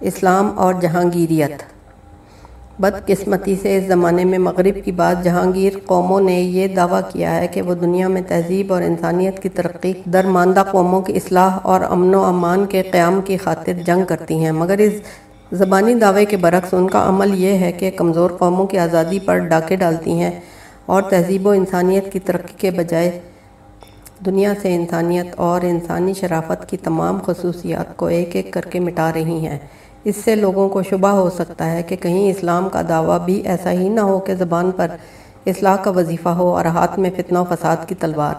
اسلام اور جہانگیریت۔ بدقسمتی سے اس زمانے میں مغرب کی بعض جہانگیر قوموں نے یہ دعویٰ کیا ہے کہ وہ دنیا میں تہذیب اور انسانیت کی ترقی درماندہ قوموں کی اصلاح اور امن و امان کے قیام کی خاطر جنگ کرتی ہیں۔ مگر اس زبانی دعوے کے برعکس ان کا عمل یہ ہے کہ کمزور قوموں کی آزادی پر ڈاکے ڈالتی ہیں اور تہذیب و انسانیت کی ترقی کے بجائے دنیا سے انسانیت اور انسانی شرافت کی تمام خصوصیات کو ایک ایک کر کے مٹا رہی ہیں۔ اس سے لوگوں کو شبہ ہو سکتا ہے کہ کہیں اسلام کا دعویٰ بھی ایسا ہی نہ ہو کہ زبان پر اصلاح کا وظیفہ ہو اور ہاتھ میں فتنہ و فساد کی تلوار۔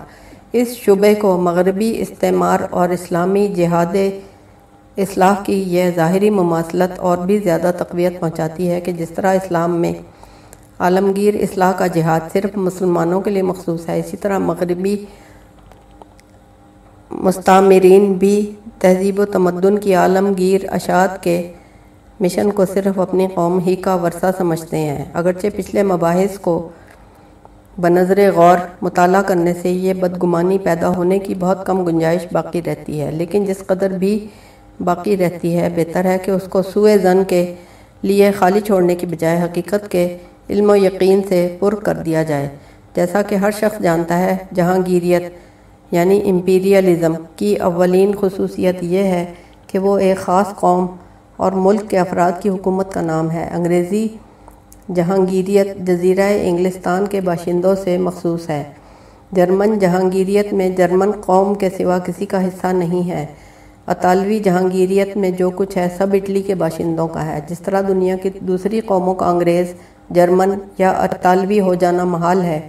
اس شبے کو مغربی استعمار اور اسلامی جہاد اصلاح کی یہ ظاہری مماثلت اور بھی زیادہ تقویت پہنچاتی ہے کہ جس طرح اسلام میں عالمگیر اصلاح کا جہاد صرف مسلمانوں کے لیے مخصوص ہے، اسی طرح مغربی مستعمرین بھی تہذیب و تمدن کی عالمگیر اشاعت کے مشن کو صرف اپنی قوم ہی کا ورثہ سمجھتے ہیں۔ اگرچہ پچھلے مباحث کو بنظر غور مطالعہ کرنے سے یہ بدگمانی پیدا ہونے کی بہت کم گنجائش باقی رہتی ہے، لیکن جس قدر بھی باقی رہتی ہے، بہتر ہے کہ اس کو سوئے زن کے لیے خالی چھوڑنے کی بجائے حقیقت کے علم و یقین سے پر کر دیا جائے۔ جیسا کہ ہر شخص جانتا ہے جہانگیریت یعنی امپیریلزم کی اولین خصوصیت یہ ہے کہ وہ ایک خاص قوم اور ملک کے افراد کی حکومت کا نام ہے۔ انگریزی جہانگیریت جزیرہ انگلستان کے باشندوں سے مخصوص ہے۔ جرمن جہانگیریت میں جرمن قوم کے سوا کسی کا حصہ نہیں ہے۔ اطالوی جہانگیریت میں جو کچھ ہے سب اٹلی کے باشندوں کا ہے۔ جس طرح دنیا کی دوسری قوموں کا انگریز، جرمن یا اطالوی ہو جانا محال ہے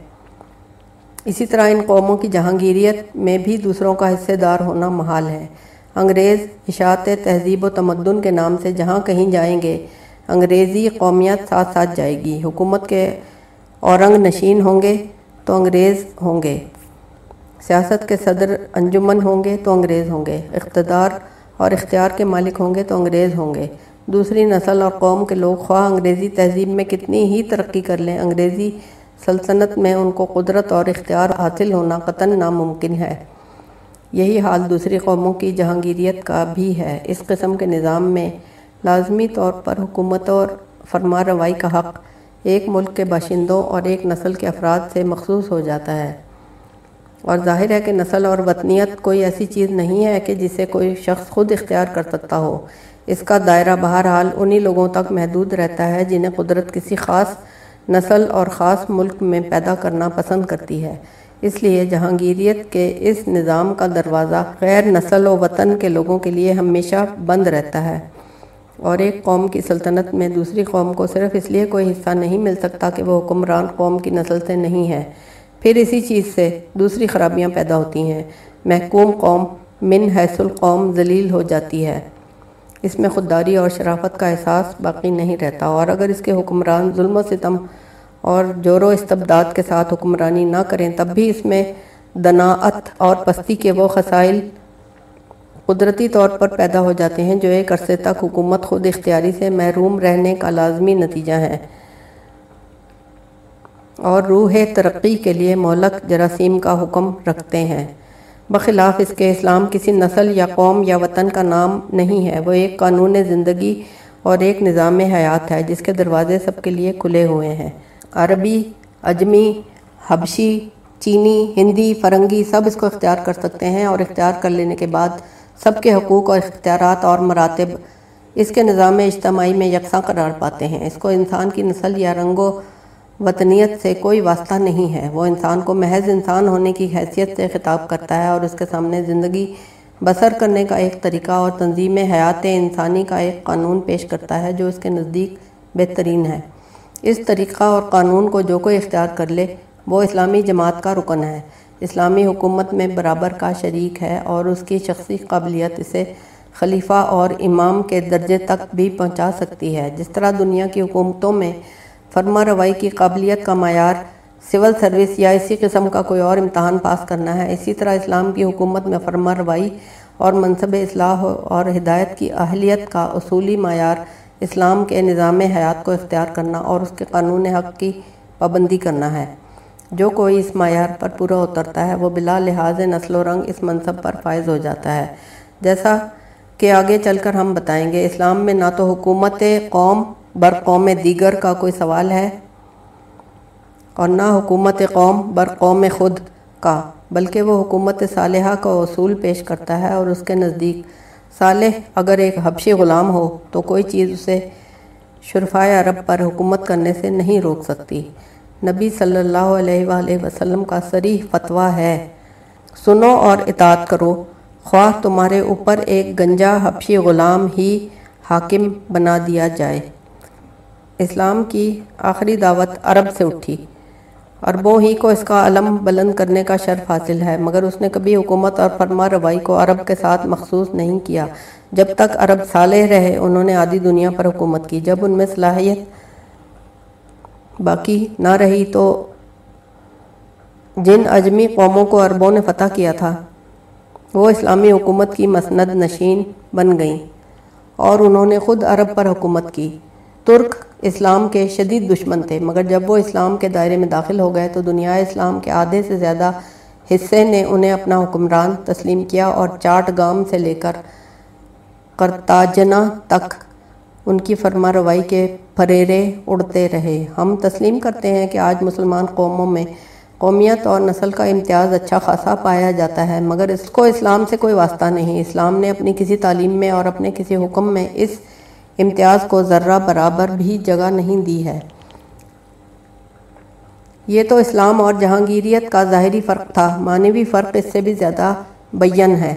اسی طرح ان قوموں کی جہانگیریت میں بھی دوسروں کا حصے دار ہونا محال ہے۔ انگریز اشاعت تہذیب و تمدن کے نام سے جہاں کہیں جائیں گے، انگریزی قومیت ساتھ ساتھ جائے گی۔ حکومت کے اورنگ نشین ہوں گے تو انگریز ہوں گے۔ سیاست کے صدر انجمن ہوں گے تو انگریز ہوں گے۔ اقتدار اور اختیار کے مالک ہوں گے تو انگریز ہوں گے۔ دوسری نسل اور قوم کے لوگ خواہ انگریزی تہذیب میں کتنی ہی ترقی کر لیں، انگریزی سلطنت میں ان کو قدرت اور اختیار حاصل ہونا قطن ناممکن ہے۔ یہی حال دوسری قوموں کی جہانگیریت کا بھی ہے۔ اس قسم کے نظام میں لازمی طور پر حکومت اور فرما روائی کا حق ایک ملک کے باشندوں اور ایک نسل کے افراد سے مخصوص ہو جاتا ہے۔ اور ظاہر ہے کہ نسل اور وطنیت کوئی ایسی چیز نہیں ہے کہ جسے کوئی شخص خود اختیار کر سکتا ہو۔ اس کا دائرہ بہرحال انہی لوگوں تک محدود رہتا ہے جنہیں قدرت کسی خاص نسل اور خاص ملک میں پیدا کرنا پسند کرتی ہے۔ اس لیے جہانگیریت کے اس نظام کا دروازہ غیر نسل و وطن کے لوگوں کے لیے ہمیشہ بند رہتا ہے۔ اور ایک قوم کی سلطنت میں دوسری قوم کو صرف اس لیے کوئی حصہ نہیں مل سکتا کہ وہ حکمران قوم کی نسل سے نہیں ہے۔ پھر اسی چیز سے دوسری خرابیاں پیدا ہوتی ہیں۔ محکوم قوم من حیث القوم ذلیل ہو جاتی ہے۔ اس میں خودداری اور شرافت کا احساس باقی نہیں رہتا اور اگر اس کے حکمران ظلم و ستم اور جور و استبداد کے ساتھ حکمرانی نہ کریں، تب بھی اس میں دناعت اور پستی کے وہ خسائل قدرتی طور پر پیدا ہو جاتے ہیں جو ایک عرصے تک حکومت خود اختیاری سے محروم رہنے کا لازمی نتیجہ ہے۔ اور روح ترقی کے لیے مولک جراثیم کا حکم رکھتے ہیں۔ بخلاف اس کے اسلام کسی نسل یا قوم یا وطن کا نام نہیں ہے۔ وہ ایک قانون زندگی اور ایک نظام حیات ہے جس کے دروازے سب کے لیے کھلے ہوئے ہیں۔ عربی، اجمی، حبشی، چینی، ہندی، فرنگی سب اس کو اختیار کر سکتے ہیں اور اختیار کر لینے کے بعد سب کے حقوق اور اختیارات اور مراتب اس کے نظام اجتماعی میں یکساں قرار پاتے ہیں۔ اس کو انسان کی نسل یا رنگ و وطنیت سے کوئی واسطہ نہیں ہے۔ وہ انسان کو محض انسان ہونے کی حیثیت سے خطاب کرتا ہے اور اس کے سامنے زندگی بسر کرنے کا ایک طریقہ اور تنظیم حیات انسانی کا ایک قانون پیش کرتا ہے جو اس کے نزدیک بہترین ہے۔ اس طریقہ اور قانون کو جو کوئی اختیار کر لے، وہ اسلامی جماعت کا رکن ہے۔ اسلامی حکومت میں برابر کا شریک ہے اور اس کی شخصی قابلیت اسے خلیفہ اور امام کے درجے تک بھی پہنچا سکتی ہے۔ جس طرح دنیا کی حکومتوں میں فرما روائی کی قابلیت کا معیار سول سروس یا اسی قسم کا کوئی اور امتحان پاس کرنا ہے۔ اسی طرح اسلام کی حکومت میں فرما روائی اور منصب اصلاح اور ہدایت کی اہلیت کا اصولی معیار اسلام کے نظام حیات کو اختیار کرنا اور اس کے قانون حق کی پابندی کرنا ہے۔ جو کوئی اس معیار پر پورا اترتا ہے، وہ بلا لحاظ نسل و رنگ اس منصب پر فائز ہو جاتا ہے۔ جیسا کہ آگے چل کر ہم بتائیں گے، اسلام میں نہ تو حکومت قوم بر قوم دیگر کا کوئی سوال ہے؟ اور نہ حکومت قوم بر قوم خود کا، بلکہ وہ حکومت صالحہ کا اصول پیش کرتا ہے اور اس کے نزدیک۔ صالح اگر ایک حبشی غلام ہو تو کوئی چیز اسے شرفائے عرب پر حکومت کرنے سے نہیں روک سکتی۔ نبی صلی اللہ علیہ وآلہ وسلم کا سریح فتویٰ ہے، سنو اور اطاعت کرو۔ خواہ تمہارے اوپر ایک گنجا حبشی غلام ہی حاکم بنا دیا جائے۔ اسلام کی آخری دعوت عرب سے اٹھی۔ عربوں ہی کو اس کا علم بلند کرنے کا شرف حاصل ہے، مگر اس نے کبھی حکومت اور فرما روائی کو عرب کے ساتھ مخصوص نہیں کیا۔ جب تک عرب صالح رہے، انہوں نے آدھی دنیا پر حکومت کی۔ جب ان میں صلاحیت باقی نہ رہی تو جن اجمی قوموں کو عربوں نے فتح کیا تھا، وہ اسلامی حکومت کی مسند نشین بن گئیں اور انہوں نے خود عرب پر حکومت کی۔ ترک اسلام کے شدید دشمن تھے۔ مگر جب وہ اسلام کے دائرے میں داخل ہو گئے تو دنیا اسلام کے آدھے سے زیادہ حصے نے انہیں اپنا حکمران تسلیم کیا اور چاٹ گام سے لے کر کرتاجنا تک ان کی فرما روائی کے پھریرے اڑتے رہے۔ ہم تسلیم کرتے ہیں کہ آج مسلمان قوموں میں قومیت اور نسل کا امتیاز اچھا خاصا پایا جاتا ہے، مگر اس کو اسلام سے کوئی واسطہ نہیں۔ اسلام نے اپنی کسی تعلیم میں اور اپنے کسی حکم میں اس امتیاز کو ذرہ برابر بھی جگہ نہیں دی ہے۔ یہ تو اسلام اور جہانگیریت کا ظاہری فرق تھا۔ معنوی فرق اس سے بھی زیادہ بین ہے،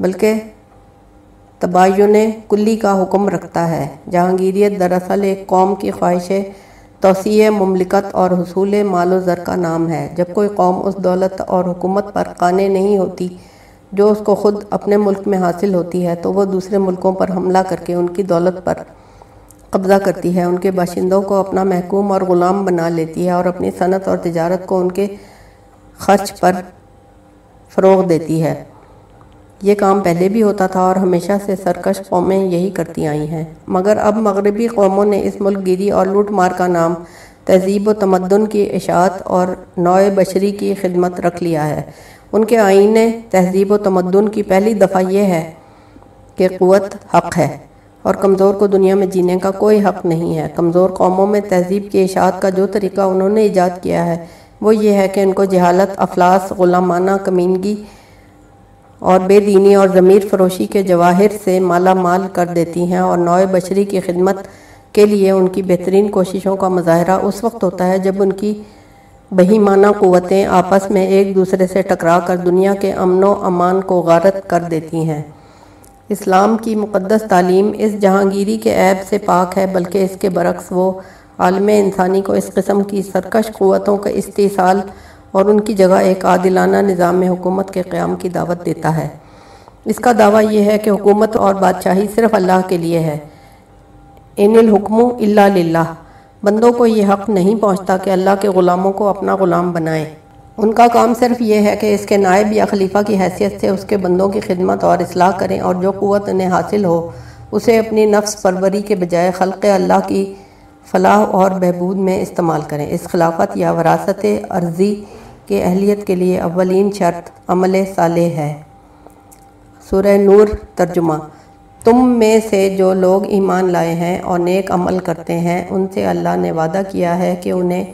بلکہ تباین کلی کا حکم رکھتا ہے۔ جہانگیریت دراصل ایک قوم کی خواہش توسیع مملکت اور حصول مال و زر کا نام ہے۔ جب کوئی قوم اس دولت اور حکومت پر قانے نہیں ہوتی جو اس کو خود اپنے ملک میں حاصل ہوتی ہے، تو وہ دوسرے ملکوں پر حملہ کر کے ان کی دولت پر قبضہ کرتی ہے۔ ان کے باشندوں کو اپنا محکوم اور غلام بنا لیتی ہے اور اپنی صنعت اور تجارت کو ان کے خرچ پر فروغ دیتی ہے۔ یہ کام پہلے بھی ہوتا تھا اور ہمیشہ سے سرکش قومیں یہی کرتی آئی ہیں۔ مگر اب مغربی قوموں نے اس ملک گیری اور لوٹ مار کا نام تہذیب و تمدن کی اشاعت اور نوع بشری کی خدمت رکھ لیا ہے۔ ان کے آئین تہذیب و تمدن کی پہلی دفعہ یہ ہے کہ قوت حق ہے اور کمزور کو دنیا میں جینے کا کوئی حق نہیں ہے۔ کمزور قوموں میں تہذیب کی اشاعت کا جو طریقہ انہوں نے ایجاد کیا ہے، وہ یہ ہے کہ ان کو جہالت، افلاس، غلامانہ، کمینگی اور بے دینی اور ضمیر فروشی کے جواہر سے مالا مال کر دیتی ہیں اور نوع بشری کی خدمت کے لیے ان کی بہترین کوششوں کا مظاہرہ اس وقت ہوتا ہے جب ان کی بہیمانہ قوتیں آپس میں ایک دوسرے سے ٹکرا کر دنیا کے امن و امان کو غارت کر دیتی ہیں۔ اسلام کی مقدس تعلیم اس جہانگیری کے عیب سے پاک ہے، بلکہ اس کے برعکس وہ عالم انسانی کو اس قسم کی سرکش قوتوں کا استحصال اور ان کی جگہ ایک عادلانہ نظام حکومت کے قیام کی دعوت دیتا ہے۔ اس کا دعویٰ یہ ہے کہ حکومت اور بادشاہی صرف اللہ کے لیے ہے۔ ان الحکم اللہ للہ۔ بندوں کو یہ حق نہیں پہنچتا کہ اللہ کے غلاموں کو اپنا غلام بنائیں ان کا کام صرف یہ ہے کہ اس کے نائب یا خلیفہ کی حیثیت سے اس کے بندوں کی خدمت اور اصلاح کریں اور جو قوت انہیں حاصل ہو، اسے اپنی نفس پروری کے بجائے خلق اللہ کی فلاح اور بہبود میں استعمال کریں۔ اس خلافت یا وراثت عرضی کے اہلیت کے لیے اولین شرط عمل صالح ہے۔ سورہ نور ترجمہ۔ تم میں سے جو لوگ ایمان لائے ہیں اور نیک عمل کرتے ہیں، ان سے اللہ نے وعدہ کیا ہے کہ انہیں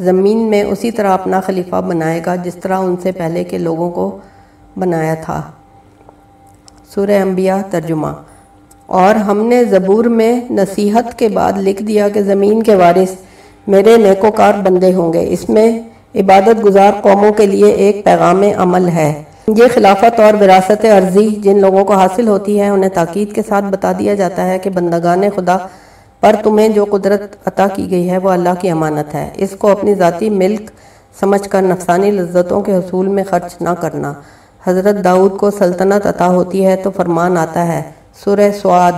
زمین میں اسی طرح اپنا خلیفہ بنائے گا جس طرح ان سے پہلے کے لوگوں کو بنایا تھا۔ سورہ انبیاء ترجمہ۔ اور ہم نے زبور میں نصیحت کے بعد لکھ دیا کہ زمین کے وارث میرے نیکوکار بندے ہوں گے۔ اس میں عبادت گزار قوموں کے لیے ایک پیغام عمل ہے۔ یہ خلافت اور وراثت عرضی جن لوگوں کو حاصل ہوتی ہے، انہیں تاکید کے ساتھ بتا دیا جاتا ہے کہ بندگان خدا پر تمہیں جو قدرت عطا کی گئی ہے، وہ اللہ کی امانت ہے۔ اس کو اپنی ذاتی ملک سمجھ کر نفسانی لذتوں کے حصول میں خرچ نہ کرنا۔ حضرت داؤد کو سلطنت عطا ہوتی ہے تو فرمان آتا ہے۔ سورہ سواد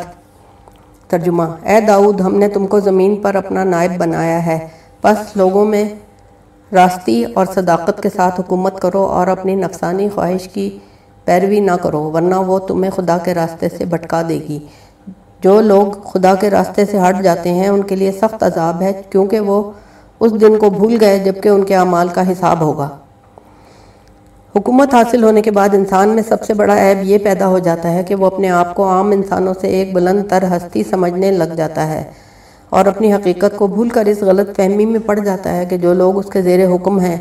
ترجمہ۔ اے داؤد، ہم نے تم کو زمین پر اپنا نائب بنایا ہے۔ پس لوگوں میں راستی اور صداقت کے ساتھ حکومت کرو اور اپنی نفسانی خواہش کی پیروی نہ کرو، ورنہ وہ تمہیں خدا کے راستے سے بھٹکا دے گی۔ جو لوگ خدا کے راستے سے ہٹ جاتے ہیں، ان کے لیے سخت عذاب ہے، کیونکہ وہ اس دن کو بھول گئے جبکہ ان کے اعمال کا حساب ہوگا۔ حکومت حاصل ہونے کے بعد انسان میں سب سے بڑا عیب یہ پیدا ہو جاتا ہے کہ وہ اپنے آپ کو عام انسانوں سے ایک بلند تر ہستی سمجھنے لگ جاتا ہے۔ اور اپنی حقیقت کو بھول کر اس غلط فہمی میں پڑ جاتا ہے کہ جو لوگ اس کے زیر حکم ہیں،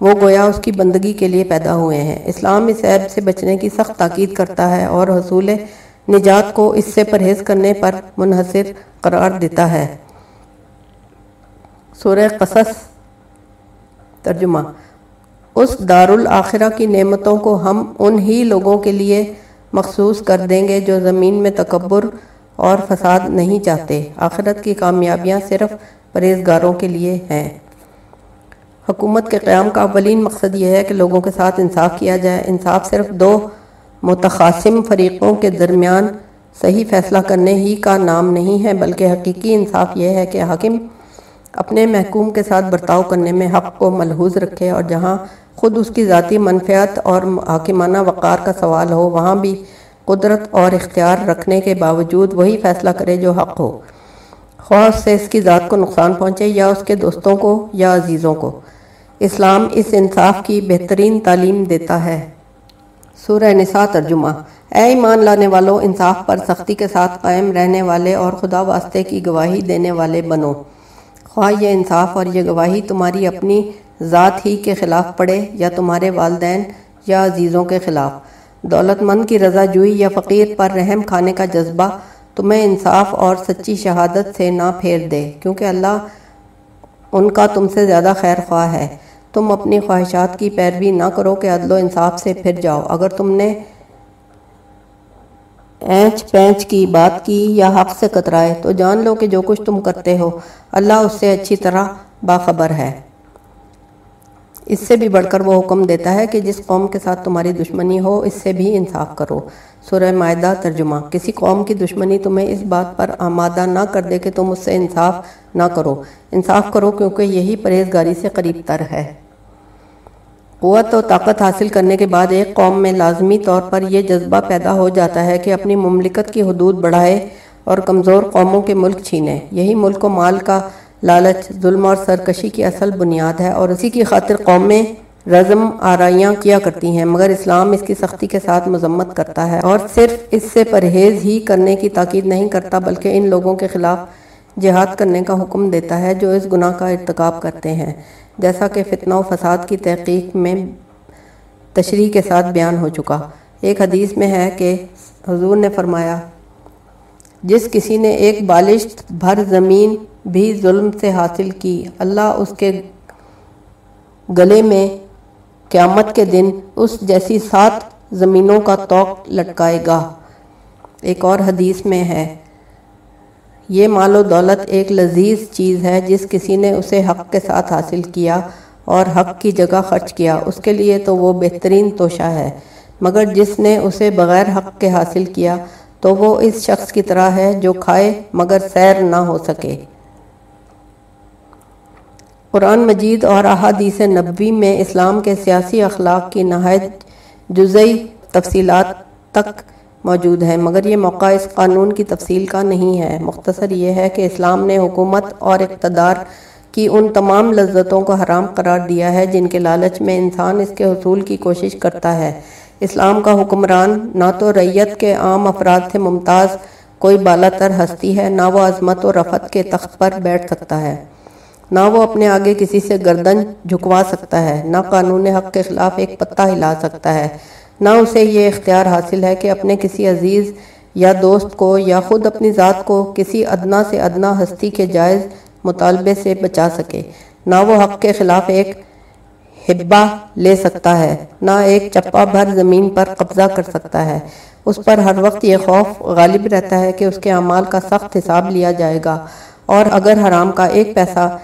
وہ گویا اس کی بندگی کے لیے پیدا ہوئے ہیں۔ اسلام اس عیب سے بچنے کی سخت تاکید کرتا ہے اور حصول نجات کو اس سے پرہیز کرنے پر منحصر قرار دیتا ہے۔ سورہ قصص ترجمہ۔ اس دارالآخرہ کی نعمتوں کو ہم ان ہی لوگوں کے لیے مخصوص کر دیں گے جو زمین میں تکبر اور فساد نہیں چاہتے۔ آخرت کی کامیابیاں صرف پرہیزگاروں کے لیے ہیں۔ حکومت کے قیام کا اولین مقصد یہ ہے کہ لوگوں کے ساتھ انصاف کیا جائے۔ انصاف صرف دو متخاسم فریقوں کے درمیان صحیح فیصلہ کرنے ہی کا نام نہیں ہے، بلکہ حقیقی انصاف یہ ہے کہ حاکم اپنے محکوم کے ساتھ برتاؤ کرنے میں حق کو ملحوظ رکھے اور جہاں خود اس کی ذاتی منفیات اور حاکمانہ وقار کا سوال ہو، وہاں بھی قدرت اور اختیار رکھنے کے باوجود وہی فیصلہ کرے جو حق ہو۔ خواہ سے اس کی ذات کو نقصان پہنچے یا اس کے دوستوں کو یا عزیزوں کو۔ اسلام اس انصاف کی بہترین تعلیم دیتا ہے۔ سورہ نساء ترجمہ۔ اے ایمان لانے والوں انصاف پر سختی کے ساتھ قائم رہنے والے اور خدا واسطے کی گواہی دینے والے بنو۔ خواہ یہ انصاف اور یہ گواہی تمہاری اپنی ذات ہی کے خلاف پڑے یا تمہارے والدین یا عزیزوں کے خلاف۔ دولت مند کی رضا جوئی یا فقیر پر رحم کھانے کا جذبہ تمہیں انصاف اور سچی شہادت سے نہ پھیر دے، کیونکہ اللہ ان کا تم سے زیادہ خیر خواہ ہے۔ تم اپنی خواہشات کی پیروی نہ کرو کہ عدل و انصاف سے پھر جاؤ۔ اگر تم نے اینچ پینچ کی بات کی یا حق سے کترائے، تو جان لو کہ جو کچھ تم کرتے ہو، اللہ اس سے اچھی طرح باخبر ہے۔ اس سے بھی بڑھ کر وہ حکم دیتا ہے کہ جس قوم کے ساتھ تمہاری دشمنی ہو، اس سے بھی انصاف کرو۔ سورہ معدہ ترجمہ، کسی قوم کی دشمنی تمہیں اس بات پر آمادہ نہ کر دے کہ تم اس سے انصاف نہ کرو۔ انصاف کرو کیونکہ یہی پرہیزگاری سے قریب تر ہے۔ قوت و طاقت حاصل کرنے کے بعد ایک قوم میں لازمی طور پر یہ جذبہ پیدا ہو جاتا ہے کہ اپنی مملکت کی حدود بڑھائے اور کمزور قوموں کے ملک چھینے۔ یہی ملک و مال کا لالچ، ظلم اور سرکشی کی اصل بنیاد ہے اور اسی کی خاطر قومیں رزم آرائیاں کیا کرتی ہیں، مگر اسلام اس کی سختی کے ساتھ مذمت کرتا ہے اور صرف اس سے پرہیز ہی کرنے کی تاکید نہیں کرتا، بلکہ ان لوگوں کے خلاف جہاد کرنے کا حکم دیتا ہے جو اس گناہ کا ارتکاب کرتے ہیں۔ جیسا کہ فتنہ و فساد کی تحقیق میں تشریح کے ساتھ بیان ہو چکا۔ ایک حدیث میں ہے کہ حضور نے فرمایا، جس کسی نے ایک بالشت بھر زمین بھی ظلم سے حاصل کی۔ اللہ اس کے گلے میں قیامت کے دن اس جیسی سات زمینوں کا توق لٹکائے گا۔ ایک اور حدیث میں ہے، یہ مال و دولت ایک لذیذ چیز ہے جس کسی نے اسے حق کے ساتھ حاصل کیا اور حق کی جگہ خرچ کیا۔ اس کے لیے تو وہ بہترین توشہ ہے، مگر جس نے اسے بغیر حق کے حاصل کیا تو وہ اس شخص کی طرح ہے جو کھائے مگر سیر نہ ہو سکے۔ قرآن مجید اور احادیث نبوی میں اسلام کے سیاسی اخلاق کی نہایت جزئی تفصیلات تک موجود ہے مگر یہ موقع اس قانون کی تفصیل کا نہیں ہے۔ مختصر یہ ہے کہ اسلام نے حکومت اور اقتدار کی ان تمام لذتوں کو حرام قرار دیا ہے جن کے لالچ میں انسان اس کے حصول کی کوشش کرتا ہے۔ اسلام کا حکمران نہ تو ریت کے عام افراد سے ممتاز، کوئی بالا تر ہستی ہے، نہ وہ عظمت و رفت کے تخت پر بیٹھ سکتا ہے۔ نہ وہ اپنے آگے کسی سے گردن جھکوا سکتا ہے، نہ قانون حق کے خلاف ایک پتہ ہلا سکتا ہے۔ نہ اسے یہ اختیار حاصل ہے کہ اپنے کسی عزیز یا دوست کو یا خود اپنی ذات کو کسی ادنا سے ادنا ہستی کے جائز مطالبے سے بچا سکے۔ نہ وہ حق کے خلاف ایک حبہ لے سکتا ہے، نہ ایک چپا بھر زمین پر قبضہ کر سکتا ہے۔ اس پر ہر وقت یہ خوف غالب رہتا ہے کہ اس کے اعمال کا سخت حساب لیا جائے گا۔ اور اگر حرام کا ایک پیسہ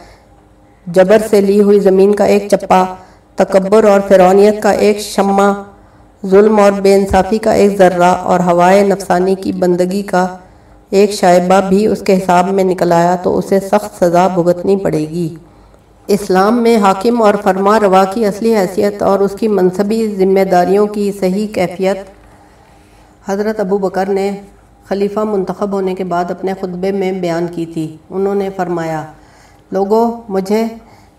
جبر سے لی ہوئی زمین کا ایک چپا، تکبر اور فرونیت کا ایک شمع، ظلم اور بے انصافی کا ایک ذرہ اور ہوائے نفسانی کی بندگی کا ایک شائبہ بھی اس کے حساب میں نکل آیا تو اسے سخت سزا بھگتنی پڑے گی۔ اسلام میں حاکم اور فرما روا کی اصلی حیثیت اور اس کی منصبی ذمہ داریوں کی صحیح کیفیت۔ حضرت ابو بکر نے خلیفہ منتخب ہونے کے بعد اپنے خطبے میں بیان کی تھی۔ انہوں نے فرمایا لوگوں مجھے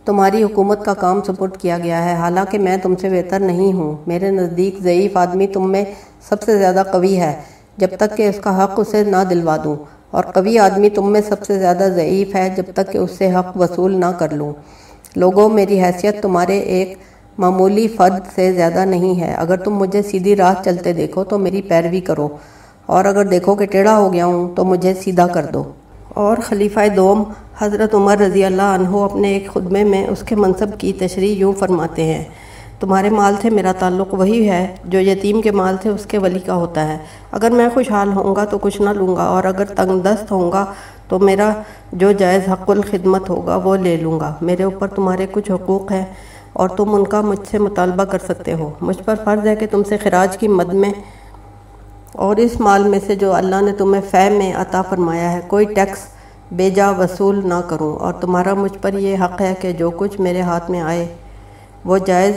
تمہاری حکومت کا کام سپورٹ کیا گیا ہے۔ حالانکہ میں تم سے بہتر نہیں ہوں۔ میرے نزدیک ضعیف آدمی تم میں سب سے زیادہ قوی ہے۔ جب تک کہ اس کا حق اسے نہ دلوا دوں۔ اور قوی آدمی تم میں سب سے زیادہ ضعیف ہے جب تک کہ اس سے حق وصول نہ کر لوں۔ لوگوں میری حیثیت تمہارے ایک معمولی فرد سے زیادہ نہیں ہے۔ اگر تم مجھے سیدھی راہ چلتے دیکھو تو میری پیروی کرو۔ اور اگر دیکھو کہ ٹیڑھا ہو گیا ہوں تو مجھے سیدھا کر دو۔ اور خلیفہ دوم حضرت عمر رضی اللہ عنہ اپنے ایک خدمے میں اس کے منصب کی تشریح یوں فرماتے ہیں، تمہارے مال سے میرا تعلق وہی ہے جو یتیم کے مال سے اس کے ولی کا ہوتا ہے۔ اگر میں خوشحال ہوں گا تو کچھ نہ لوں گا، اور اگر تنگ دست ہوں گا تو میرا جو جائز حق الخدمت ہوگا وہ لے لوں گا۔ میرے اوپر تمہارے کچھ حقوق ہیں اور تم ان کا مجھ سے مطالبہ کر سکتے ہو۔ مجھ پر فرض ہے کہ تم سے خراج کی مد میں اور اس مال میں سے جو اللہ نے تمہیں فے میں عطا فرمایا ہے، کوئی ٹیکس بے جا وصول نہ کروں۔ اور تمہارا مجھ پر یہ حق ہے کہ جو کچھ میرے ہاتھ میں آئے، وہ جائز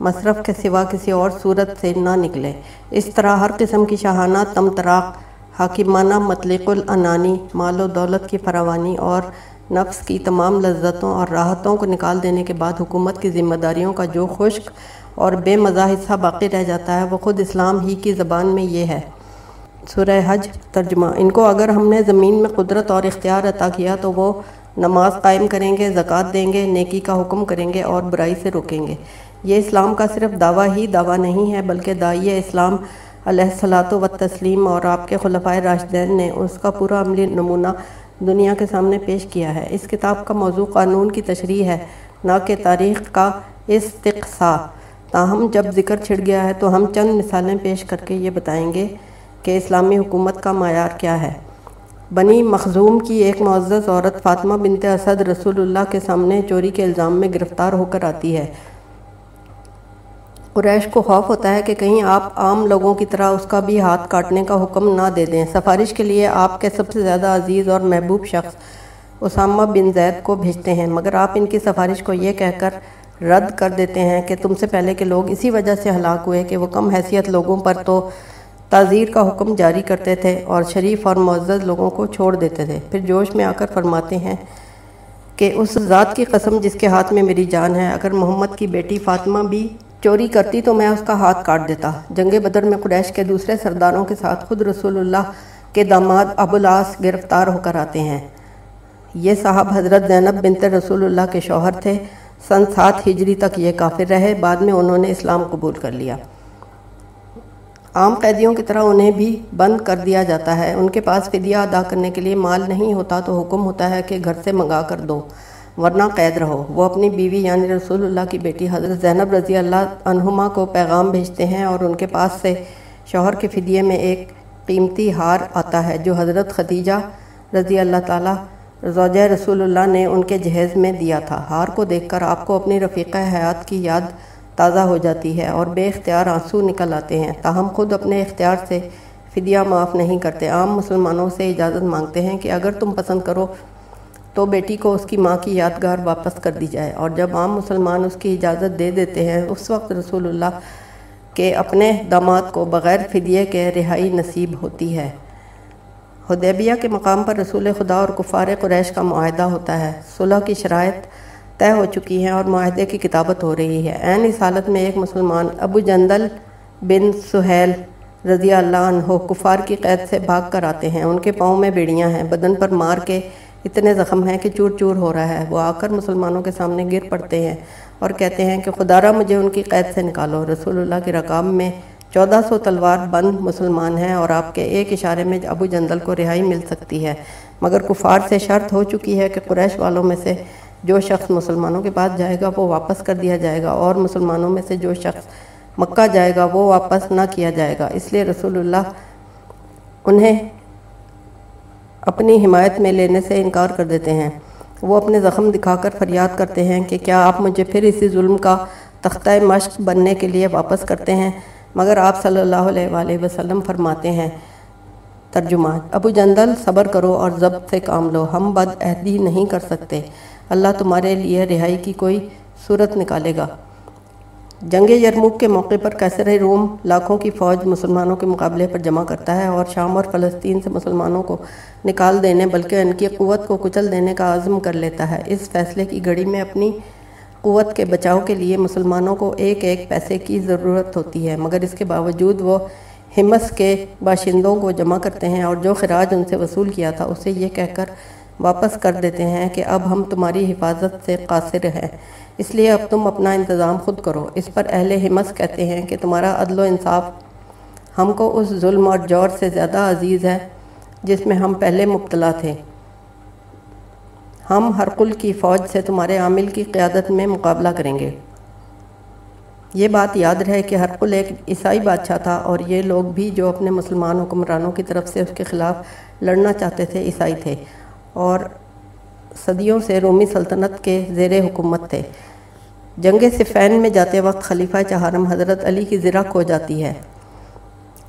مصرف کے سوا کسی اور صورت سے نہ نکلے۔ اس طرح ہر قسم کی شاہانہ، تم حاکمانہ، مطلق العنانی مال و دولت کی فراوانی اور نفس کی تمام لذتوں اور راحتوں کو نکال دینے کے بعد حکومت کی ذمہ داریوں کا جو خشک اور بے مزہ حصہ باقی رہ جاتا ہے، وہ خود اسلام ہی کی زبان میں یہ ہے۔ سورہ حج ترجمہ۔ ان کو اگر ہم نے زمین میں قدرت اور اختیار عطا کیا تو وہ نماز قائم کریں گے، زکوٰۃ دیں گے، نیکی کا حکم کریں گے اور برائی سے روکیں گے۔ یہ اسلام کا صرف دعویٰ ہی دعویٰ نہیں ہے، بلکہ دائی اسلام علیہ السلاۃ و تسلیم اور آپ کے خلفۂ راشدین نے اس کا پورا عملی نمونہ دنیا کے سامنے پیش کیا ہے۔ اس کتاب کا موضوع قانون کی تشریح ہے، نہ کہ تاریخ کا استقصا۔ تاہم، جب ذکر چھڑ گیا ہے تو ہم چند مثالیں پیش کر کے یہ بتائیں گے۔ کہ اسلامی حکومت کا معیار کیا ہے۔ بنی مخزوم کی ایک معزز عورت فاطمہ بنت اسد رسول اللہ کے سامنے چوری کے الزام میں گرفتار ہو کر آتی ہے۔ قریش کو خوف ہوتا ہے کہ کہیں آپ عام لوگوں کی طرح اس کا بھی ہاتھ کاٹنے کا حکم نہ دے دیں۔ سفارش کے لیے آپ کے سب سے زیادہ عزیز اور محبوب شخص اسامہ بن زید کو بھیجتے ہیں، مگر آپ ان کی سفارش کو یہ کہہ کر رد کر دیتے ہیں کہ تم سے پہلے کے لوگ اسی وجہ سے ہلاک ہوئے کہ وہ کم حیثیت لوگوں پر تو تعزیر کا حکم جاری کرتے تھے اور شریف اور معزز لوگوں کو چھوڑ دیتے تھے۔ پھر جوش میں آ کر فرماتے ہیں کہ اس ذات کی قسم جس کے ہاتھ میں میری جان ہے، اگر محمد کی بیٹی فاطمہ بھی چوری کرتی تو میں اس کا ہاتھ کاٹ دیتا۔ جنگ بدر میں قریش کے دوسرے سرداروں کے ساتھ خود رسول اللہ کے داماد ابوالعاص گرفتار ہو کر آتے ہیں۔ یہ صاحب حضرت زینب بنت رسول اللہ کے شوہر تھے۔ سن سات ہجری تک یہ کافر رہے۔ بعد میں انہوں نے اسلام قبول کر لیا۔ عام قیدیوں کی طرح انہیں بھی بند کر دیا جاتا ہے۔ ان کے پاس فدیہ ادا کرنے کے لیے مال نہیں ہوتا تو حکم ہوتا ہے کہ گھر سے منگا کر دو، ورنہ قید رہو۔ وہ اپنی بیوی یعنی رسول اللہ کی بیٹی حضرت زینب رضی اللہ عنہما کو پیغام بھیجتے ہیں اور ان کے پاس سے شوہر کے فدیے میں ایک قیمتی ہار آتا ہے جو حضرت خدیجہ رضی اللہ تعالیٰ زوجہ رسول اللہ نے ان کے جہیز میں دیا تھا۔ ہار کو دیکھ کر آپ کو اپنی رفیقہ حیات کی یاد تازہ ہو جاتی ہے اور بے اختیار آنسو نکل آتے ہیں۔ تاہم، خود اپنے اختیار سے فدیہ معاف نہیں کرتے۔ عام مسلمانوں سے اجازت مانگتے ہیں کہ اگر تم پسند کرو تو بیٹی کو اس کی ماں کی یادگار واپس کر دی جائے۔ اور جب عام مسلمان اس کی اجازت دے دیتے ہیں، اس وقت رسول اللہ کے اپنے داماد کو بغیر فدیے کے رہائی نصیب ہوتی ہے۔ حدیبیہ کے مقام پر رسول خدا اور کفار قریش کا معاہدہ ہوتا ہے۔ صلح کی شرائط طے ہو چکی ہیں اور معاہدے کی کتابت ہو رہی ہے۔ عین اس حالت میں ایک مسلمان ابو جندل بن سہیل رضی اللہ عنہ کفار کی قید سے بھاگ کر آتے ہیں۔ ان کے پاؤں میں بیڑیاں ہیں۔ بدن پر مار کے اتنے زخم ہیں کہ چور چور ہو رہا ہے۔ وہ آ کر مسلمانوں کے سامنے گر پڑتے ہیں اور کہتے ہیں کہ خدا را مجھے ان کی قید سے نکالو۔ رسول اللہ کی رقام میں چودہ سو تلوار بند مسلمان ہیں اور آپ کے ایک اشارے میں ابو جندل کو رہائی مل سکتی ہے۔ مگر کفار سے شرط ہو چکی ہے کہ قریش والوں میں سے جو شخص مسلمانوں کے پاس جائے گا، وہ واپس کر دیا جائے گا اور مسلمانوں میں سے جو شخص مکہ جائے گا، وہ واپس نہ کیا جائے گا۔ اس لیے رسول اللہ انہیں اپنی حمایت میں لینے سے انکار کر دیتے ہیں۔ وہ اپنے زخم دکھا کر فریاد کرتے ہیں کہ کیا آپ مجھے پھر اسی ظلم کا تختہ مشق بننے کے لیے واپس کرتے ہیں؟ مگر آپ صلی اللہ علیہ وآلہ وسلم فرماتے ہیں، ترجمہ، ابو جندل، صبر کرو اور ضبط سے کام لو، ہم بد عہدی نہیں کر سکتے۔ اللہ تمہارے لیے رہائی کی کوئی صورت نکالے گا۔ جنگ یرموک کے موقع پر کیسر روم لاکھوں کی فوج مسلمانوں کے مقابلے پر جمع کرتا ہے اور شام اور فلسطین سے مسلمانوں کو نکال دینے، بلکہ ان کی قوت کو کچل دینے کا عزم کر لیتا ہے۔ اس فیصلے کی گھڑی میں اپنی قوت کے بچاؤ کے لیے مسلمانوں کو ایک ایک پیسے کی ضرورت ہوتی ہے، مگر اس کے باوجود وہ ہمس کے باشندوں کو جمع کرتے ہیں اور جو خراج ان سے وصول کیا تھا، اسے یہ کہہ کر واپس کر دیتے ہیں کہ اب ہم تمہاری حفاظت سے قاصر ہیں۔ اس لیے اب تم اپنا انتظام خود کرو۔ اس پر اہل ہمس کہتے ہیں کہ تمہارا عدل و انصاف ہم کو اس ظلم اور جور سے زیادہ عزیز ہے جس میں ہم پہلے مبتلا تھے۔ ہم ہر قل کی فوج سے تمہارے عامل کی قیادت میں مقابلہ کریں گے۔ یہ بات یاد رہے کہ ہر قل ایک عیسائی بادشاہ تھا اور یہ لوگ بھی جو اپنے مسلمان حکمرانوں کی طرف سے اس کے خلاف لڑنا چاہتے تھے، عیسائی تھے۔ اور صدیوں سے رومی سلطنت کے زیر حکومت تھے۔ جنگ صفین میں جاتے وقت خلیفہ چہارم حضرت علی کی زرہ کھو جاتی ہے۔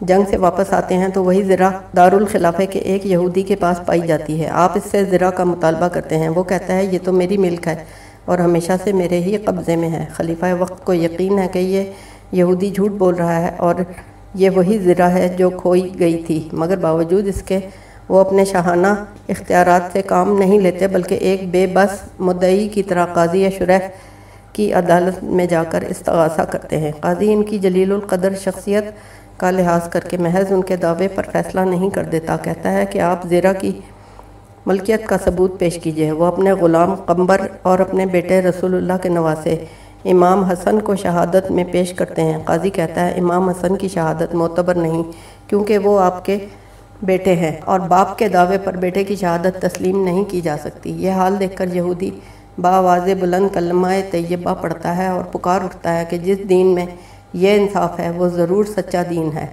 جنگ سے واپس آتے ہیں تو وہی زرہ دارالخلافے کے ایک یہودی کے پاس پائی جاتی ہے۔ آپ اس سے زرہ کا مطالبہ کرتے ہیں۔ وہ کہتا ہے، یہ تو میری ملک ہے اور ہمیشہ سے میرے ہی قبضے میں ہے۔ خلیفہ وقت کو یقین ہے کہ یہ یہودی جھوٹ بول رہا ہے اور یہ وہی زرہ ہے جو کھوئی گئی تھی۔ مگر باوجود اس کے وہ اپنے شاہانہ اختیارات سے کام نہیں لیتے بلکہ ایک بے بس مدعی کی طرح قاضی شرح کی عدالت میں جا کر استغاثہ کرتے ہیں۔ قاضی ان کی جلیل القدر شخصیت کا لحاظ کر کے محض ان کے دعوے پر فیصلہ نہیں کر دیتا، کہتا ہے کہ آپ زیرہ کی ملکیت کا ثبوت پیش کیجیے۔ وہ اپنے غلام قمبر اور اپنے بیٹے رسول اللہ کے نواسے امام حسن کو شہادت میں پیش کرتے ہیں۔ قاضی کہتا ہے، امام حسن کی شہادت معتبر نہیں، کیونکہ وہ آپ کے بیٹے ہیں اور باپ کے دعوے پر بیٹے کی شہادت تسلیم نہیں کی جا سکتی۔ یہ حال دیکھ کر یہودی با واضح بلند کلمہ طیبہ پڑھتا ہے اور پکار اٹھتا ہے کہ جس دین میں یہ انصاف ہے، وہ ضرور سچا دین ہے۔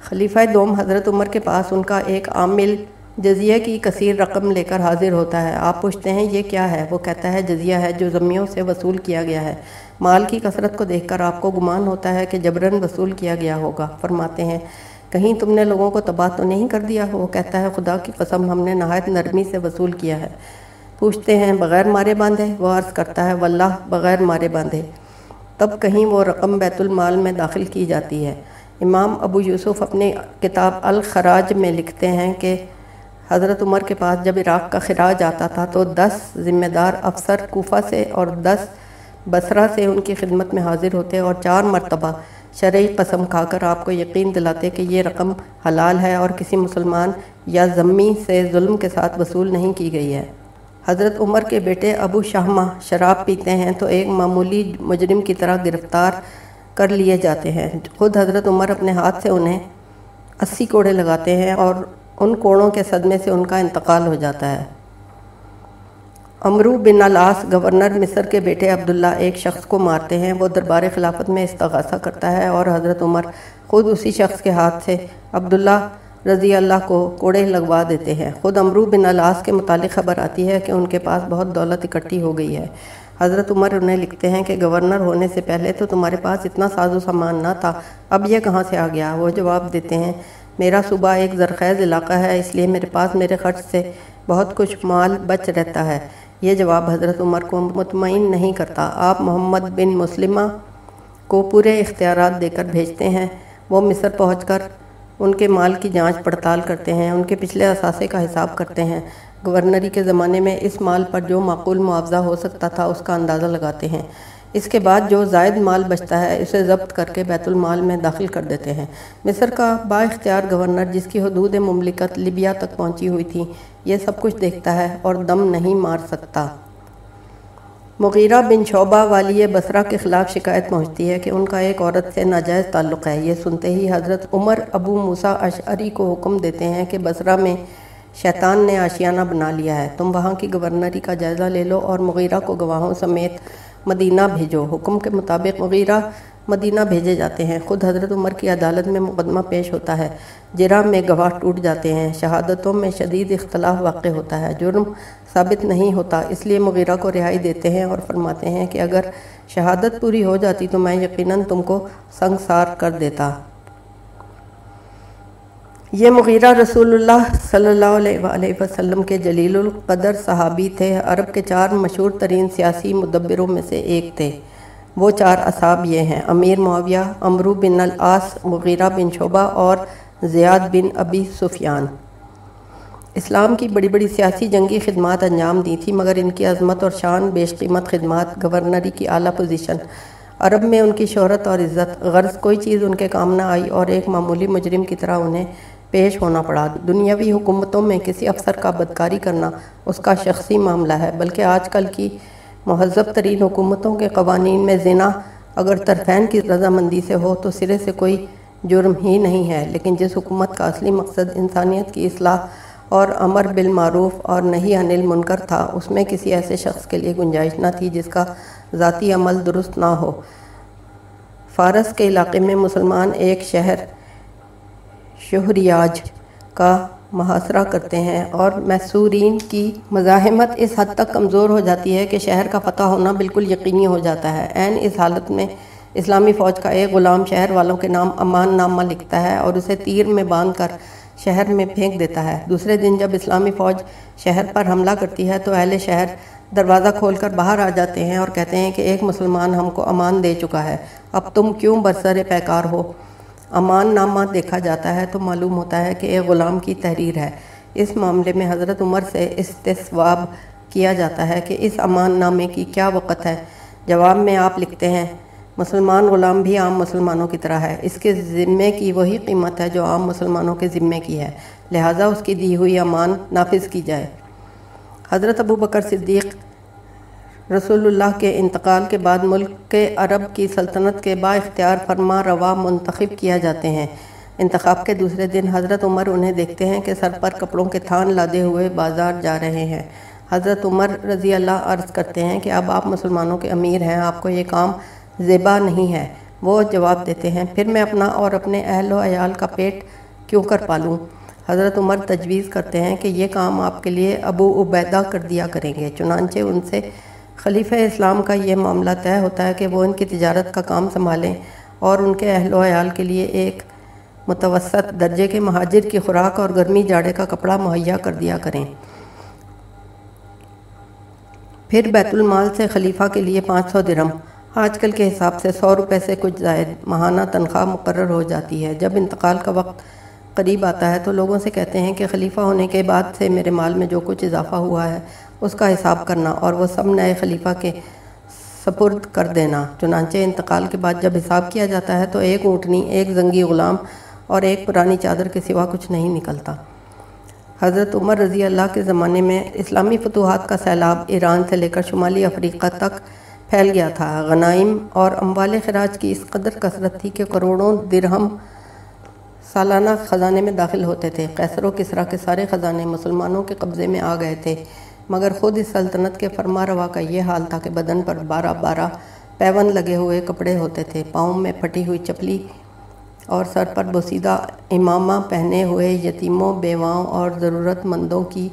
خلیفہ دوم حضرت عمر کے پاس ان کا ایک عامل جزیہ کی کثیر رقم لے کر حاضر ہوتا ہے۔ آپ پوچھتے ہیں، یہ کیا ہے؟ وہ کہتا ہے، جزیہ ہے جو زمیوں سے وصول کیا گیا ہے۔ مال کی کثرت کو دیکھ کر آپ کو گمان ہوتا ہے کہ جبرن وصول کیا گیا ہوگا۔ فرماتے ہیں کہیں تم نے لوگوں کو تباہ تو نہیں کر دیا؟ وہ کہتا ہے، خدا کی قسم، ہم نے نہایت نرمی سے وصول کیا ہے۔ پوچھتے ہیں، بغیر مارے باندھے؟ وہ عرض کرتا ہے، واللہ، بغیر مارے باندھے۔ تب کہیں وہ رقم بیت المال میں داخل کی جاتی ہے۔ امام ابو یوسف اپنی کتاب الخراج میں لکھتے ہیں کہ حضرت عمر کے پاس جب عراق کا خراج آتا تھا تو دس ذمہ دار افسر کوفہ سے اور دس بصرہ سے ان کی خدمت میں حاضر ہوتے اور چار مرتبہ شرعی قسم کھا کر آپ کو یقین دلاتے کہ یہ رقم حلال ہے اور کسی مسلمان یا ضمی سے ظلم کے ساتھ وصول نہیں کی گئی ہے۔ حضرت عمر کے بیٹے ابو شہمہ شراب پیتے ہیں تو ایک معمولی مجرم کی طرح گرفتار کر لیے جاتے ہیں۔ خود حضرت عمر اپنے ہاتھ سے انہیں اسی کوڑے لگاتے ہیں اور ان کوڑوں کے صدمے سے ان کا انتقال ہو جاتا ہے۔ امرو بن الاس گورنر مصر کے بیٹے عبداللہ ایک شخص کو مارتے ہیں۔ وہ دربار خلافت میں استغاثہ کرتا ہے اور حضرت عمر خود اسی شخص کے ہاتھ سے عبداللہ رضی اللہ کو کوڑے لگوا دیتے ہیں۔ خود امرو بن الاس کے متعلق خبر آتی ہے کہ ان کے پاس بہت دولت اکٹھی ہو گئی ہے۔ حضرت عمر انہیں لکھتے ہیں کہ گورنر ہونے سے پہلے تو تمہارے پاس اتنا ساز و سامان نہ تھا، اب یہ کہاں سے آ گیا؟ وہ جواب دیتے ہیں، میرا صوبہ ایک زرخیز علاقہ ہے، اس لیے میرے پاس میرے خرچ سے بہت کچھ مال بچ رہتا ہے۔ یہ جواب حضرت عمر کو مطمئن نہیں کرتا۔ آپ محمد بن مسلمہ کو پورے اختیارات دے کر بھیجتے ہیں۔ وہ مصر پہنچ کر ان کے مال کی جانچ پڑتال کرتے ہیں۔ ان کے پچھلے اثاثے کا حساب کرتے ہیں۔ گورنری کے زمانے میں اس مال پر جو معقول معاوضہ ہو سکتا تھا، اس کا اندازہ لگاتے ہیں۔ اس کے بعد جو زائد مال بچتا ہے، اسے ضبط کر کے بیت المال میں داخل کر دیتے ہیں۔ مصر کا با اختیار گورنر، جس کی حدود مملکت لیبیا تک پہنچی ہوئی تھی، یہ سب کچھ دیکھتا ہے اور دم نہیں مار سکتا۔ مغیرہ بن شعبہ والی بصرہ کے خلاف شکایت پہنچتی ہے کہ ان کا ایک عورت سے ناجائز تعلق ہے۔ یہ سنتے ہی حضرت عمر ابو موسیٰ اشعری کو حکم دیتے ہیں کہ بصرہ میں شیطان نے آشیانہ بنا لیا ہے۔ تم وہاں کی گورنری کا جائزہ لے لو اور مغیرہ کو گواہوں سمیت مدینہ بھیجو۔ حکم کے مطابق مغیرہ مدینہ بھیجے جاتے ہیں۔ خود حضرت عمر کی عدالت میں مقدمہ پیش ہوتا ہے۔ جرام میں گواہ ٹوٹ جاتے ہیں۔ شہادتوں میں شدید اختلاف واقع ہوتا ہے۔ جرم ثابت نہیں ہوتا، اس لیے مغیرہ کو رہائی دیتے ہیں اور فرماتے ہیں کہ اگر شہادت پوری ہو جاتی تو میں یقیناً تم کو سنگسار کر دیتا۔ یہ مغیرہ رسول اللہ صلی اللہ علیہ وآلہ وسلم کے جلیل القدر صحابی تھے، عرب کے چار مشہور ترین سیاسی مدبروں میں سے ایک تھے۔ وہ چار اصحاب یہ ہیں، امیر معاویہ امرو بن العاص، مغیرہ بن شعبہ اور زیاد بن ابی سفیان۔ اسلام کی بڑی بڑی سیاسی جنگی خدمات انجام دی تھی، مگر ان کی عظمت اور شان بیش قیمت خدمات، گورنری کی اعلیٰ پوزیشن، عرب میں ان کی شہرت اور عزت، غرض، کوئی چیز ان کے کام نہ آئی اور ایک معمولی مجرم کی طرح انہیں پیش ہونا پڑا۔ دنیاوی حکومتوں میں کسی افسر کا بدکاری کرنا اس کا شخصی معاملہ ہے، بلکہ آج کل کی مہذب ترین حکومتوں کے قوانین میں زنا اگر طرفین کی رضامندی سے ہو تو سرے سے کوئی جرم ہی نہیں ہے۔ لیکن جس حکومت کا اصلی مقصد انسانیت کی اصلاح اور امر بالمعروف اور نہیں انل منکر تھا، اس میں کسی ایسے شخص کے لیے گنجائش نہ تھی جس کا ذاتی عمل درست نہ ہو۔ فارس کے علاقے میں مسلمان ایک شہر شہریاج کا محاصرہ کرتے ہیں اور محصورین کی مزاحمت اس حد تک کمزور ہو جاتی ہے کہ شہر کا فتح ہونا بالکل یقینی ہو جاتا ہے۔ عین اس حالت میں اسلامی فوج کا ایک غلام شہر والوں کے نام امان نامہ لکھتا ہے اور اسے تیر میں باندھ کر شہر میں پھینک دیتا ہے۔ دوسرے دن جب اسلامی فوج شہر پر حملہ کرتی ہے تو اہل شہر دروازہ کھول کر باہر آ جاتے ہیں اور کہتے ہیں کہ ایک مسلمان ہم کو امان دے چکا ہے۔ اب تم کیوں برسر پیکار ہو؟ امان نامہ دیکھا جاتا ہے تو معلوم ہوتا ہے کہ ایک غلام کی تحریر ہے۔ اس معاملے میں حضرت عمر سے استصواب کیا جاتا ہے کہ اس امان نامے کی کیا وقت ہے۔ جواب میں آپ لکھتے ہیں، مسلمان غلام بھی عام مسلمانوں کی طرح ہے۔ اس کے ذمے کی وہی قیمت ہے جو عام مسلمانوں کے ذمے کی ہے۔ لہٰذا اس کی دی ہوئی امان نافذ کی جائے۔ حضرت ابو بکر صدیق رسول اللہ کے انتقال کے بعد ملک کے عرب کی سلطنت کے با اختیار فرما روا منتخب کیا جاتے ہیں۔ انتخاب کے دوسرے دن حضرت عمر انہیں دیکھتے ہیں کہ سر پر کپڑوں کے تھان لادے ہوئے بازار جا رہے ہیں۔ حضرت عمر رضی اللہ عرض کرتے ہیں کہ اب آپ مسلمانوں کے امیر ہیں، آپ کو یہ کام زیبا نہیں ہے۔ وہ جواب دیتے ہیں، پھر میں اپنا اور اپنے اہل و عیال کا پیٹ کیوں کر پالوں؟ حضرت عمر تجویز کرتے ہیں کہ یہ کام آپ کے لیے ابو عبیدہ کر دیا کریں گے، چنانچہ ان سے خلیفہ اسلام کا یہ معاملہ طے ہوتا ہے کہ وہ ان کی تجارت کا کام سنبھالیں اور ان کے اہل و عیال کے لیے ایک متوسط درجے کے مہاجر کی خوراک اور گرمی جاڑے کا کپڑا مہیا کر دیا کریں۔ پھر بیت المال سے خلیفہ کے لیے پانچ سو درم آج کل کے حساب سے سو روپے سے کچھ زائد ماہانہ تنخواہ مقرر ہو جاتی ہے۔ جب انتقال کا وقت قریب آتا ہے تو لوگوں سے کہتے ہیں کہ خلیفہ ہونے کے بعد سے میرے مال میں جو کچھ اضافہ ہوا ہے اس کا حساب کرنا اور وہ سب نئے خلیفہ کے سپرد کر دینا۔ چنانچہ انتقال کے بعد جب حساب کیا جاتا ہے تو ایک اونٹنی، ایک زنگی غلام اور ایک پرانی چادر کے سوا کچھ نہیں نکلتا۔ حضرت عمر رضی اللہ کے زمانے میں اسلامی فتوحات کا سیلاب ایران سے لے کر شمالی افریقہ تک پھیل گیا تھا۔ غنائم اور اموال خراج کی اس قدر کثرت تھی کہ کروڑوں درہم سالانہ خزانے میں داخل ہوتے تھے۔ قیصر و کسرا کے سارے خزانے مسلمانوں کے قبضے میں آ گئے تھے۔ مگر خود اس سلطنت کے فرما روا کا یہ حال تھا کہ بدن پر بارہ بارہ پیون لگے ہوئے کپڑے ہوتے تھے، پاؤں میں پھٹی ہوئی چپلی اور سر پر بسیدہ امامہ پہنے ہوئے یتیموں، بیواؤں اور ضرورت مندوں کی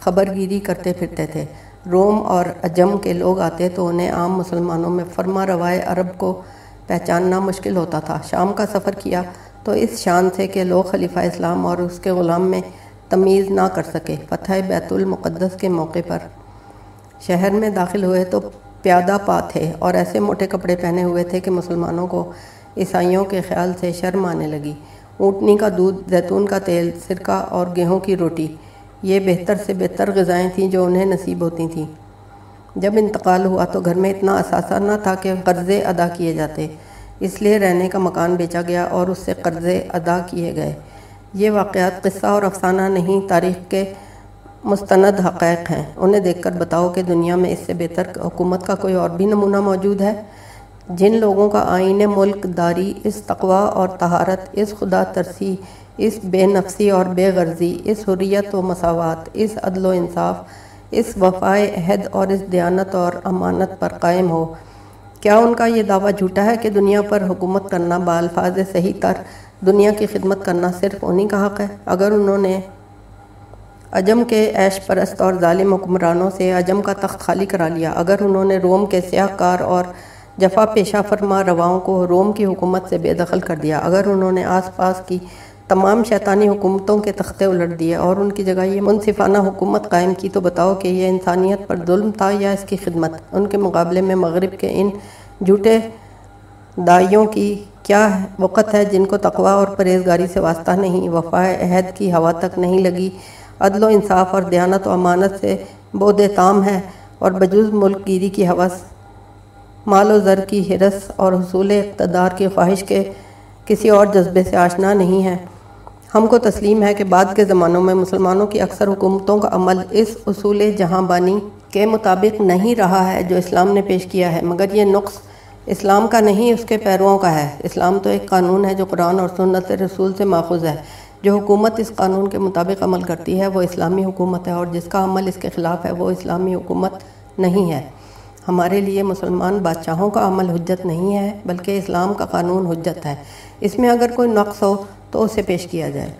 خبر گیری کرتے پھرتے تھے۔ روم اور عجم کے لوگ آتے تو انہیں عام مسلمانوں میں فرما روائے عرب کو پہچاننا مشکل ہوتا تھا۔ شام کا سفر کیا تو اس شان سے کہ لوگ خلیفہ اسلام اور اس کے غلام میں تمیز نہ کر سکے۔ فتح بیت المقدس کے موقع پر۔ شہر میں داخل ہوئے تو پیادہ پا تھے اور ایسے موٹے کپڑے پہنے ہوئے تھے کہ مسلمانوں کو عیسائیوں کے خیال سے شرم آنے لگی۔ اونٹنی کا دودھ، زیتون کا تیل، سرکہ اور گیہوں کی روٹی، یہ بہتر سے بہتر غذائیں تھیں جو انہیں نصیب ہوتی تھیں۔ جب انتقال ہوا تو گھر میں اتنا اثاثہ نہ تھا کہ قرضے ادا کیے جاتے۔ اس لیے رہنے کا مکان بیچا گیا اور اس سے قرضے ادا کیے گئے۔ یہ واقعات قصہ اور افسانہ نہیں، تاریخ کے مستند حقائق ہیں۔ انہیں دیکھ کر بتاؤ کہ دنیا میں اس سے بہتر حکومت کا کوئی اور بھی نمونہ موجود ہے۔ جن لوگوں کا آئین ملک داری، اس تقوی اور طہارت، اس خدا ترسی، اس بے نفسی اور بے غرضی، اس حریت و مساوات، اس عدل و انصاف، اس وفائے عہد اور اس دیانت اور امانت پر قائم ہو۔ کیا ان کا یہ دعویٰ جھوٹا ہے کہ دنیا پر حکومت کرنا بالفاظ صحیح تر دنیا کی خدمت کرنا صرف انہی کا حق ہے۔ اگر انہوں نے عجم کے عیش پرست اور ظالم حکمرانوں سے عجم کا تخت خالی کرا لیا، اگر انہوں نے روم کے سیاہ کار اور جفا پیشہ فرما رواؤں کو روم کی حکومت سے بے دخل کر دیا، اگر انہوں نے آس پاس کی تمام شیطانی حکومتوں کے تختے الٹ دیے اور ان کی جگہ یہ منصفانہ حکومت قائم کی، تو بتاؤ کہ یہ انسانیت پر ظلم تھا یا اس کی خدمت؟ ان کے مقابلے میں مغرب کے ان جھوٹے دائیوں کی کیا وقت ہے جن کو تقوی اور پرہیزگاری سے واسطہ نہیں وفا عہد کی ہوا تک نہیں لگی۔ عدل و انصاف اور دیانت و امانت سے بود تام ہے اور بجز ملک گیری کی حوث، مال و زر کی حرس اور حصول اقتدار کی خواہش کے کسی اور جذبے سے آشنا نہیں ہے۔ ہم کو تسلیم ہے کہ بعد کے زمانوں میں مسلمانوں کی اکثر حکومتوں کا عمل اس اصول جہاں بانی کے مطابق نہیں رہا ہے جو اسلام نے پیش کیا ہے، مگر یہ نقص اسلام کا نہیں، اس کے پیروؤں کا ہے۔ اسلام تو ایک قانون ہے جو قرآن اور سنت رسول سے ماخوذ ہے۔ جو حکومت اس قانون کے مطابق عمل کرتی ہے، وہ اسلامی حکومت ہے اور جس کا عمل اس کے خلاف ہے، وہ اسلامی حکومت نہیں ہے۔ ہمارے لیے مسلمان بادشاہوں کا عمل حجت نہیں ہے، بلکہ اسلام کا قانون حجت ہے۔ اس میں اگر کوئی نقص ہو، تو اسے پیش کیا جائے۔